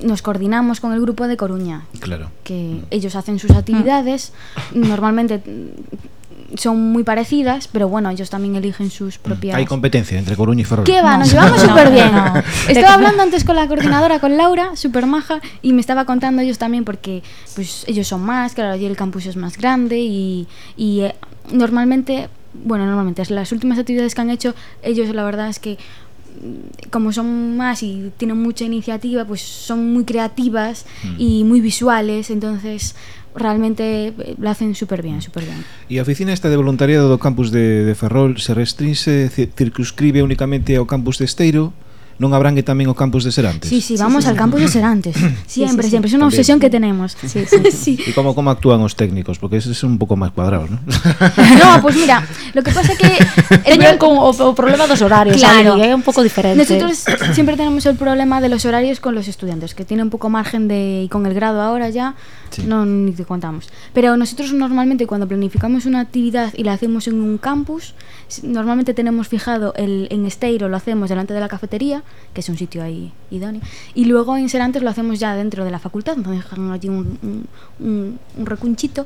nos coordinamos con el grupo de Coruña, Claro. que ellos hacen sus actividades, normalmente mm, son muy parecidas, pero bueno, ellos también eligen sus propias... Hai competencia entre Coruña e Ferrol. ¿Qué va? No. Nos llevamos No, súper bien. no. Estaba hablando antes con la coordinadora, con Laura, súper maja, y me estaba contando ellos también porque pues ellos son más, claro, allí el campus es más grande y, y eh, normalmente, bueno, normalmente, las últimas actividades que han hecho, ellos la verdad es que mm, como son más y tienen mucha iniciativa, pues son muy creativas mm. y muy visuales, entonces realmente eh, lo hacen súper bien, mm. súper bien. E a oficina esta de voluntariado do campus de, de Ferrol se restringe, circunscribe únicamente ao campus de Esteiro? non abrangue tamén o campus de Serantes? Sí, sí, vamos sí, sí. al campus de Serantes. Siempre, sí, sí, sí. siempre, es una también. obsesión que tenemos. Sí, sí. sí. E como como actúan os técnicos? Porque eses son un pouco máis cuadrados, ¿no? no, pues mira, lo que pasa é que teñen con o, o problema dos horarios, claro. Ali, é un pouco diferente. Nosotros siempre tenemos el problema de los horarios con los estudiantes, que tiene un poco margen de y con el grado ahora ya sí. no ni te contamos. Pero nosotros normalmente cuando planificamos una actividad y la hacemos en un campus, normalmente tenemos fijado el en Esteiro lo hacemos delante de la cafetería que es un sitio ahí idóneo, y luego en Serantes lo hacemos ya dentro de la facultad, nos dejan allí un, un, un- un recunchito,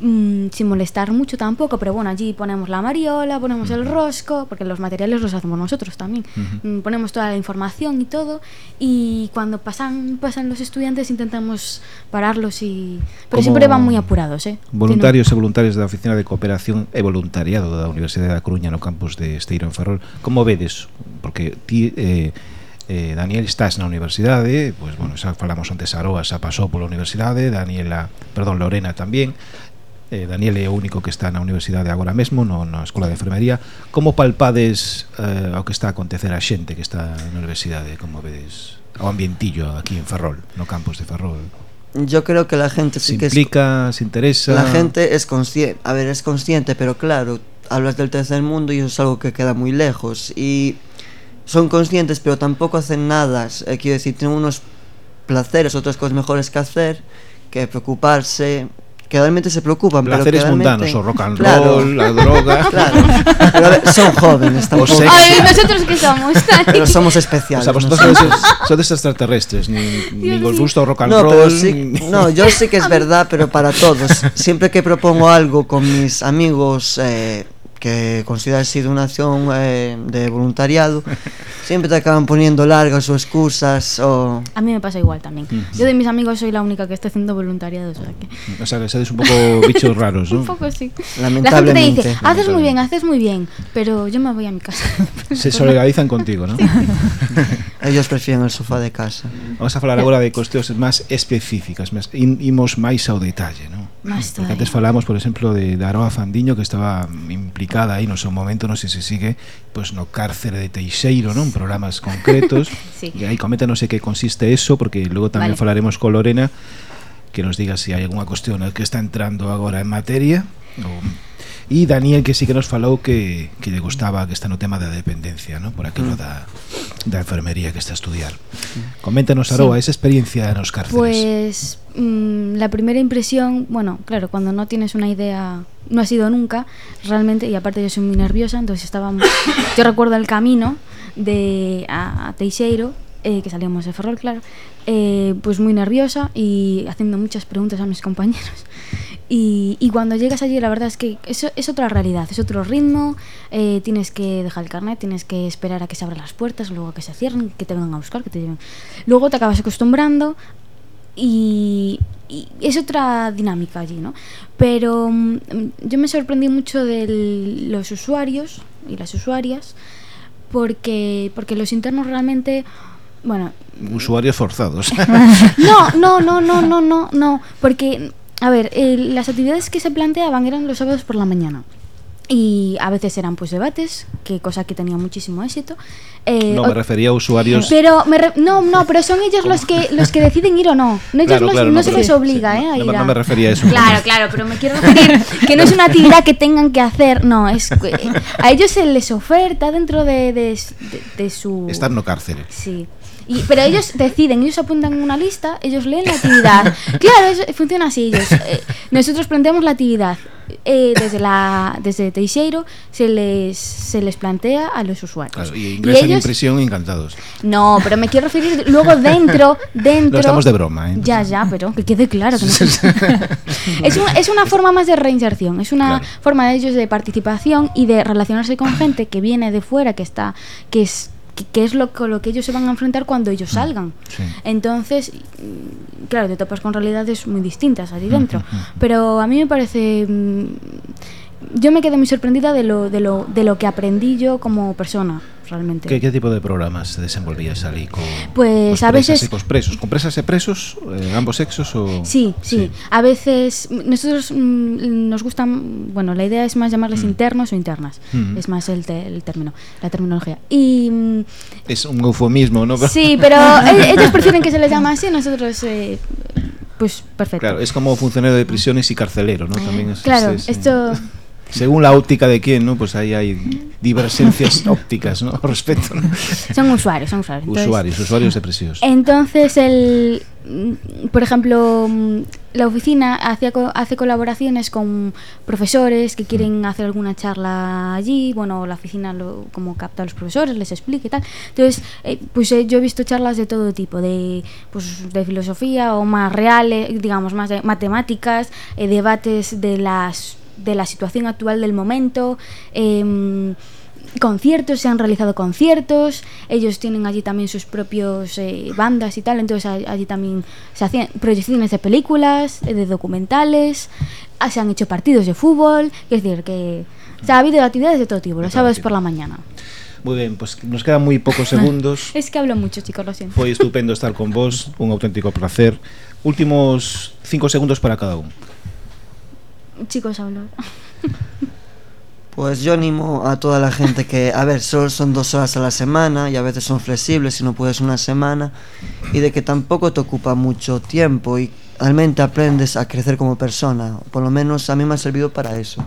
mmm, sin molestar mucho tampoco, pero bueno, allí ponemos la mariola, ponemos uh -huh. el rosco, porque los materiales los hacemos nosotros también, uh -huh. Mm, ponemos toda la información y todo, y cuando pasan, pasan los estudiantes intentamos pararlos, y pero Como siempre van muy apurados. ¿eh? Voluntarios si no... e voluntarias da Oficina de Cooperación e Voluntariado da Universidade da Coruña no campus de Esteiro en Ferrol, como vedes? Porque ti... Eh, eh, Daniel estás na universidade, pois pues, bueno, xa falamos antes Aroa xa pasou pola universidade, Daniela, perdón, Lorena tamén. Eh, Daniel é o único que está na universidade agora mesmo, no, na Escola de Enfermería. Como palpades eh, ao que está a acontecer a xente que está na universidade? Como vedes ao ambientillo aquí en Ferrol, no campus de Ferrol? Yo creo que la gente Se sí que es implica, se interesa... La gente es consciente, a ver, es consciente, pero claro, hablas del tercer mundo y eso es algo que queda muy lejos. Y son conscientes, pero tampoco hacen nada. Eh, quiero decir, tienen unos placeres, otras cosas mejores que hacer que preocuparse que realmente se preocupan Placeres pero que mundanos, o rock and claro, roll, la droga. Claro. pero ver, son jóvenes tampoco. Ay, nosotros que somos pero somos especiales o sea, vosotros no sois, sois extraterrestres ni, ni os gusta rock and no, roll pero sí, ni... no, yo sí que es verdad pero para todos. Siempre que propongo algo con mis amigos eh, que considero así de una acción eh, de voluntariado, siempre te acaban poniendo largas o excusas o... A mí me pasa igual también. Yo de mis amigos soy la única que está haciendo voluntariado, o sea que... O sea, que sois un poco bichos raros, ¿no? Un poco sí. La gente te Lamentablemente. dice, haces muy bien, haces muy bien, pero yo me voy a mi casa. Se solidarizan contigo, ¿no? Ellos prefieren el sofá de casa. Vamos a falar agora de cuestións máis específicas, máis imos máis ao detalle, Porque todavía. antes falamos, por exemplo, de, de Aroa Fandiño que estaba publicada aí no seu momento, non sei se sigue, pois no cárcere de Teixeiro, non, programas concretos. sí. E aí coméntanos sei que consiste eso porque logo tamén vale. falaremos con Lorena que nos diga se si hai algunha cuestión que está entrando agora en materia. O... E Daniel que sí que nos falou que, que lle gustaba que está no tema da dependencia, ¿no? por aquilo mm. da, da enfermería que está a estudiar. Coméntanos, Aroa, sí. esa experiencia nos cárceles. Pues mm, la primera impresión, bueno, claro, cuando no tienes una idea, no ha sido nunca, realmente, y aparte yo soy muy nerviosa, entonces estaba... yo recuerdo el camino de a, a Teixeiro, eh, que salíamos de Ferrol, claro, eh, pues muy nerviosa y haciendo muchas preguntas a mis compañeros. Y, y cuando llegas allí, la verdad es que eso es otra realidad, es otro ritmo. eh, tienes que dejar el carnet, tienes que esperar a que se abran las puertas, luego a que se cierren, que te vengan a buscar, que te lleven. Luego te acabas acostumbrando y, y es otra dinámica allí, ¿no? Pero mm, yo me sorprendí mucho de los usuarios y las usuarias porque, porque los internos realmente, bueno, Usuarios forzados. no, no, no, no, no, no, no, porque, a ver, eh, las actividades que se planteaban eran los sábados por la mañana. Y a veces eran pues debates, que cosa que tenía muchísimo éxito. Eh, no, me refería a usuarios... pero me re- no, no, pero son ellos los que los que deciden ir o no. No, ellos Claro, los- claro, no, no, se les obliga, sí, ¿eh? A no, ir no a- me refería a eso. Claro, claro, pero me quiero referir que no es una actividad que tengan que hacer, no, es que a ellos se les oferta dentro de, de, de- de su Estar no cárcere. Sí. Y, pero ellos deciden, ellos apuntan en una lista, ellos leen la actividad. Claro, eso- funciona así. Ellos, eh, nosotros planteamos la actividad. eh, desde la desde Teixeiro se les se les plantea a los usuarios. Claro, y ingresan ellos- impresión encantados. No, pero me quiero referir luego dentro, dentro. No estamos de broma, ¿eh? Ya, ya, pero que quede claro que no. es, una, es una forma más de reinserción, es una Claro. forma de ellos de participación y de relacionarse con gente que viene de fuera, que está, que es que, que es lo con lo que ellos se van a enfrentar cuando ellos salgan. Sí. Entonces, mm, claro, te topas con realidades muy distintas allí dentro. Pero a mí me parece. Mm, Yo me quedé muy sorprendida de lo, de lo, de lo que aprendí yo como persona, realmente. ¿Qué, qué tipo de programas se desenvolvías ali con Pues a veces- cos presos? Con presas e presos, eh, ambos sexos o Sí, sí, A veces mm, nosotros mm, nos gustan, bueno, la idea es más llamarles internos o internas. Mm. Es más el, te- el término, la terminología. Y mm, Es un eufemismo, ¿no? sí, pero e- ellos prefieren que se les llame así, nosotros eh, pues perfecto. Claro, es como funcionario de prisiones y carcelero, ¿no? También es, Claro, es- es- esto Según la óptica de quién, ¿no? Pues ahí hay divergencias ópticas, ¿no? Respecto, ¿no? son usuarios, son usuarios. Entonces, Usuarios, usuarios de presións. Entonces, el, mm, por ejemplo, mm, la oficina hace, hace colaboraciones con profesores que quieren hacer alguna charla allí. Bueno, la oficina lo, como capta a los profesores, les explica y tal. Entonces, eh, pues eh, yo he visto charlas de todo tipo, de, pues, de filosofía o más reales, digamos, más de matemáticas, eh, debates de las de la situación actual del momento. Eh, conciertos, se han realizado conciertos, ellos tienen allí también sus propios eh, bandas y tal, entonces allí también se hacían proyecciones de películas, eh, de documentales, ah, se han hecho partidos de fútbol, es decir, que o sea, ha habido actividades de todo tipo, los sábados por la mañana. Muy bien, pues nos quedan muy pocos segundos. es que hablo mucho, chicos, lo siento. Foi estupendo estar con vos, un auténtico placer. Últimos cinco segundos para cada uno. Chicos, hablo. Pues yo animo a toda la gente que, a ver, solo son dos horas a la semana y a veces son flexibles si no puedes una semana y de que tampoco te ocupa mucho tiempo y realmente aprendes a crecer como persona. Por lo menos a mí me ha servido para eso.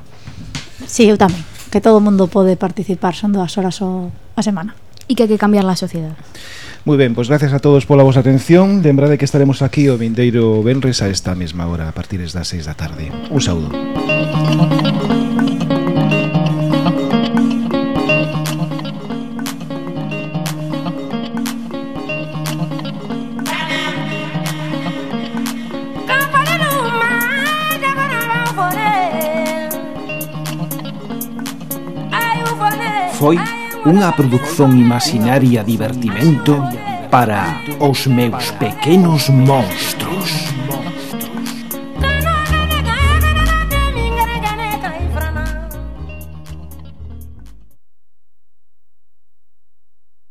Sí, eu tamén. Que todo o mundo pode participar, son dúas horas a semana. Y que hay que cambiar la sociedad. Moi ben, pois gracias a todos pola vosa atención. Lembrade que estaremos aquí o Vindeiro Benres a esta mesma hora A partir das 6 da tarde. Un saúdo. Foi unha produción imaginaria divertimento para os meus pequenos monstros.